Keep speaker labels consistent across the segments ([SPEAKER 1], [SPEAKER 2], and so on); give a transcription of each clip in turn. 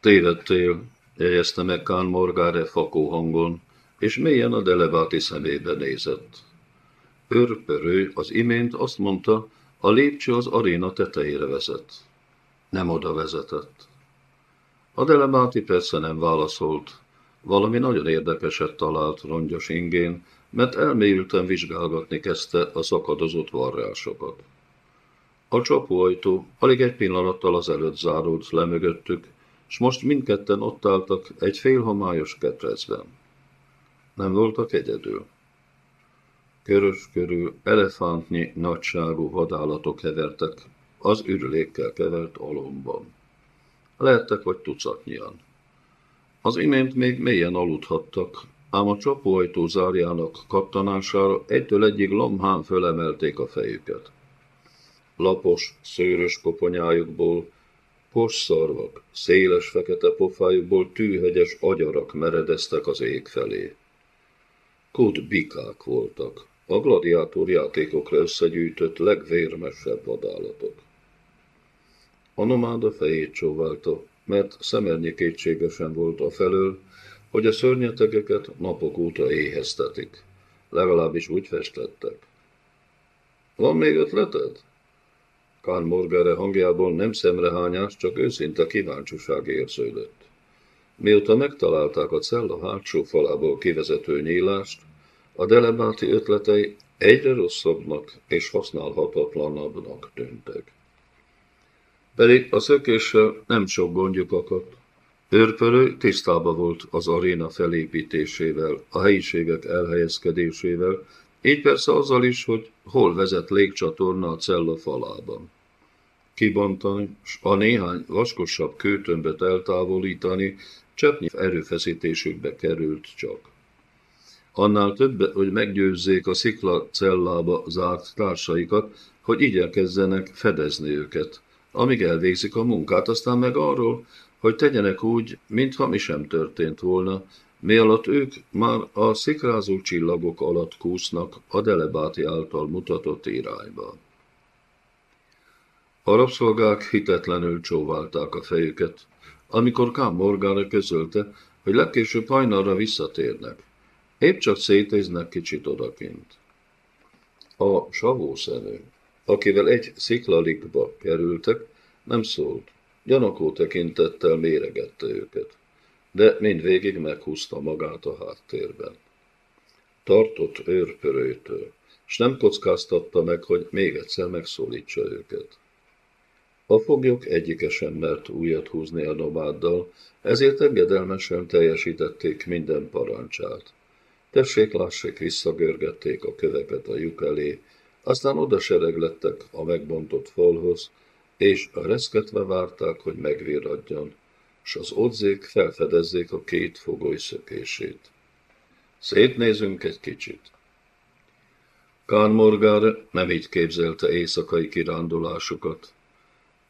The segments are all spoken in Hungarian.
[SPEAKER 1] Tévedtél, jegyezte meg Kán Morgáre fakó hangon, és mélyen a Delebáti szemébe nézett. Őrpörő az imént azt mondta, a lépcső az aréna tetejére vezet. Nem oda vezetett. A Delebáti persze nem válaszolt. Valami nagyon érdekeset talált rongyos ingén, mert elmélyülten vizsgálgatni kezdte a szakadozott varrásokat. A csapóajtó alig egy pillanattal az előtt zárult le mögöttük, s most mindketten ott álltak egy félhomályos ketrecben. Nem voltak egyedül. Körös körül elefántnyi nagyságú vadállatok hevertek az ürülékkel kevert alomban. Lehettek vagy tucatnyian. Az imént még mélyen aludhattak, ám a csapóajtó zárjának kattanására egytől egyig lomhán fölemelték a fejüket. Lapos, szőrös koponyájukból, szarvak, széles fekete pofájukból tűhegyes agyarak meredeztek az ég felé. Kud bikák voltak, a gladiátor játékokra összegyűjtött legvérmesebb vadállatok. A nomáda fejét csóválta, mert szemernyi kétségesen volt a felől, hogy a szörnyetegeket napok óta éheztetik. Legalábbis úgy festettek. Van még ötleted? Kán Morgere hangjából nem szemrehányás, csak őszinte kíváncsiság érződött. Mióta megtalálták a cella hátsó falából kivezető nyílást, a delebáti ötletei egyre rosszabbnak és használhatatlanabbnak tűntek. Pedig a szökéssel nem sok gondjuk akadt. Őrpörő tisztába volt az aréna felépítésével, a helyiségek elhelyezkedésével, így persze azzal is, hogy hol vezet légcsatorna a cella falában. Kibontani, s a néhány vaskosabb kőtömböt eltávolítani cseppnyi erőfeszítésükbe került csak. Annál több, hogy meggyőzzék a szikla cellába zárt társaikat, hogy igyekezzenek fedezni őket, amíg elvégzik a munkát, aztán meg arról, hogy tegyenek úgy, mintha mi sem történt volna, mi alatt ők már a szikrázó csillagok alatt kúsznak a Delebáti által mutatott irányba. A rabszolgák hitetlenül csóválták a fejüket, amikor Kám Morgára közölte, hogy legkésőbb hajnalra visszatérnek. Épp csak szétéznek kicsit odakint. A savószenő, akivel egy sziklalikba kerültek, nem szólt. Gyanakó tekintettel méregette őket de mindvégig meghúzta magát a háttérben. Tartott őrpörőtől, s nem kockáztatta meg, hogy még egyszer megszólítsa őket. A foglyok egyike sem mert újat húzni a nomáddal, ezért engedelmesen teljesítették minden parancsát. Tessék, lássék, visszagörgették a köveket a lyuk elé, aztán oda sereglettek a megbontott falhoz, és reszketve várták, hogy megvirradjon, s az odzék felfedezzék a két fogoly szökését. Szétnézünk egy kicsit. Kán Morgár nem így képzelte éjszakai kirándulásukat.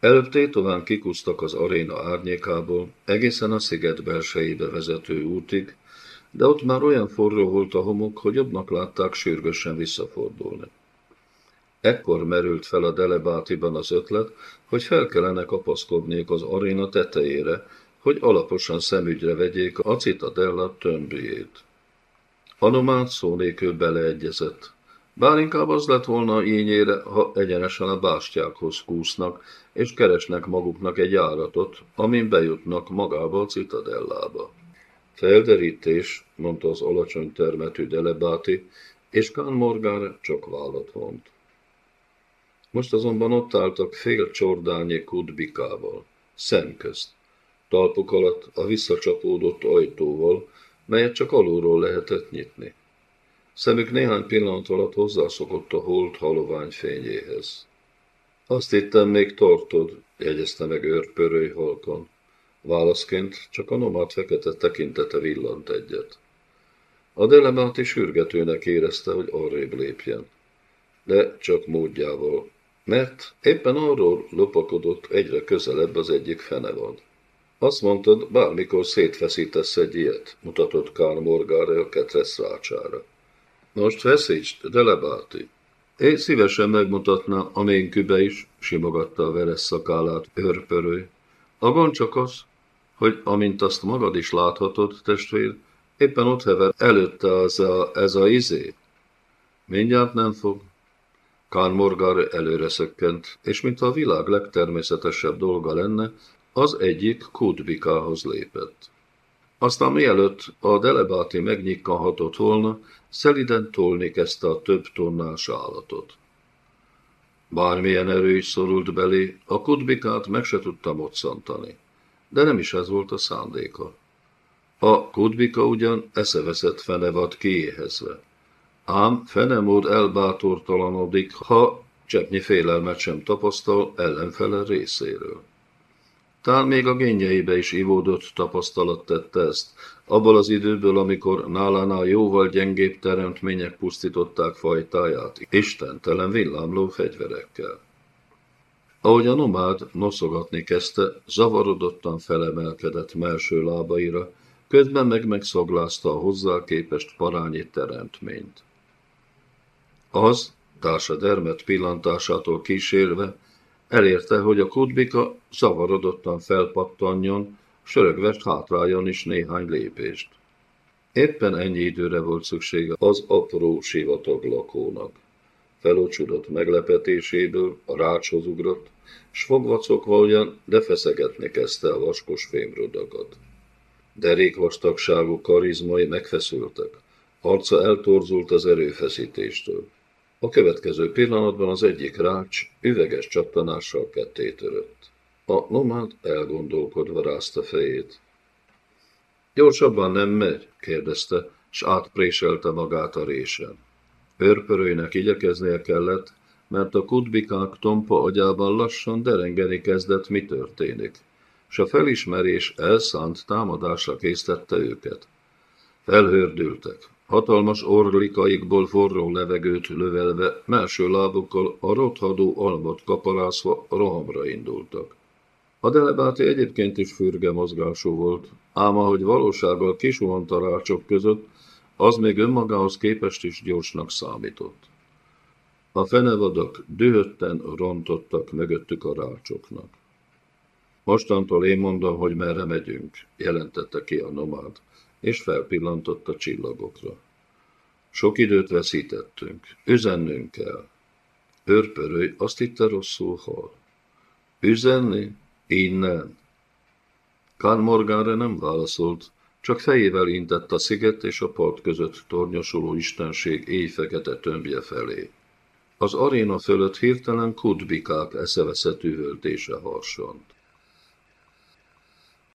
[SPEAKER 1] Előbb tétován kikusztak az aréna árnyékából, egészen a sziget belsejébe vezető útig, de ott már olyan forró volt a homok, hogy jobbnak látták sürgősen visszafordulni. Ekkor merült fel a Delebátiban az ötlet, hogy fel kellene kapaszkodniuk az aréna tetejére, hogy alaposan szemügyre vegyék a citadella tömbjét. Anomát szó nélkül beleegyezett. Bár inkább az lett volna ínyére, ha egyenesen a bástyákhoz kúsznak, és keresnek maguknak egy járatot, amin bejutnak magába a citadellába. Felderítés, mondta az alacsony termetű Delebáti, és Kán Morgán csak vállat vont. Most azonban ott álltak fél csordányi kudbikával, szemközt talpuk alatt a visszacsapódott ajtóval, melyet csak alulról lehetett nyitni. Szemük néhány pillanat alatt hozzászokott a hold halovány fényéhez. Azt hittem, még tartod, jegyezte meg őrpörői halkan. Válaszként csak a nomád fekete tekintete villant egyet. A delemáti sürgetőnek érezte, hogy arrébb lépjen. De csak módjával, mert éppen arról lopakodott egyre közelebb az egyik fenevad. Azt mondtad, bármikor szétfeszítesz egy ilyet, mutatott Kán Morgára a ketresz rácsára. Most feszítsd, de lebáti. Én szívesen megmutatná a ménkübe is, simogatta a veres szakállát őrpörő. A gond csak az, hogy amint azt magad is láthatod, testvér, éppen ott hever előtte az a, ez a izé. Mindjárt nem fog. Kán Morgar előre szökkent, és mintha a világ legtermészetesebb dolga lenne, az egyik kútbikához lépett. Aztán mielőtt a delebáti megnyikkanhatott volna, szeliden tolni kezdte a több tonnás állatot. Bármilyen erő is szorult belé, a kutbikát meg se tudta moccantani, de nem is ez volt a szándéka. A kutbika ugyan eszeveszett fenevad kiéhezve. Ám fenemód elbátortalanodik, ha cseppnyi félelmet sem tapasztal ellenfele részéről. Tán még a génjeibe is ivódott tapasztalat tette ezt, abból az időből, amikor nálánál jóval gyengébb teremtmények pusztították fajtáját, istentelen villámló fegyverekkel. Ahogy a nomád noszogatni kezdte, zavarodottan felemelkedett melső lábaira, közben meg megszaglázta a hozzá képest parányi teremtményt. Az, társa dermet pillantásától kísérve, Elérte, hogy a kutbika zavarodottan felpattanjon, sörögve hátráljon is néhány lépést. Éppen ennyi időre volt szüksége az apró sivatag lakónak. Felocsudott meglepetéséből a rácshoz ugrott, s fogvacokva ugyan, de feszegetni kezdte a vaskos fémrodagat. Derékvastagságú karizmai megfeszültek, arca eltorzult az erőfeszítéstől. A következő pillanatban az egyik rács üveges csattanással ketté törött. A nomád elgondolkodva rázta fejét. Gyorsabban nem megy? kérdezte, s átpréselte magát a résen. Őrpörőjnek igyekeznie kellett, mert a kutbikák tompa agyában lassan derengeni kezdett, mi történik, s a felismerés elszánt támadásra késztette őket. Felhördültek, Hatalmas orlikaikból forró levegőt lövelve, melső lábukkal a rothadó almat kaparászva rohamra indultak. A delebáti egyébként is fürge mozgású volt, ám ahogy valósággal kisuhant a rácsok között, az még önmagához képest is gyorsnak számított. A fenevadak dühötten rontottak mögöttük a rácsoknak. Mostantól én mondom, hogy merre megyünk, jelentette ki a nomád és felpillantott a csillagokra. Sok időt veszítettünk, üzennünk kell. Őrpörőj, azt hitte rosszul hal. Üzenni? Innen. Kán Morgánre nem válaszolt, csak fejével intett a sziget és a part között tornyosuló istenség éjfekete tömbje felé. Az aréna fölött hirtelen kutbikák eszeveszett üvöltése harsant.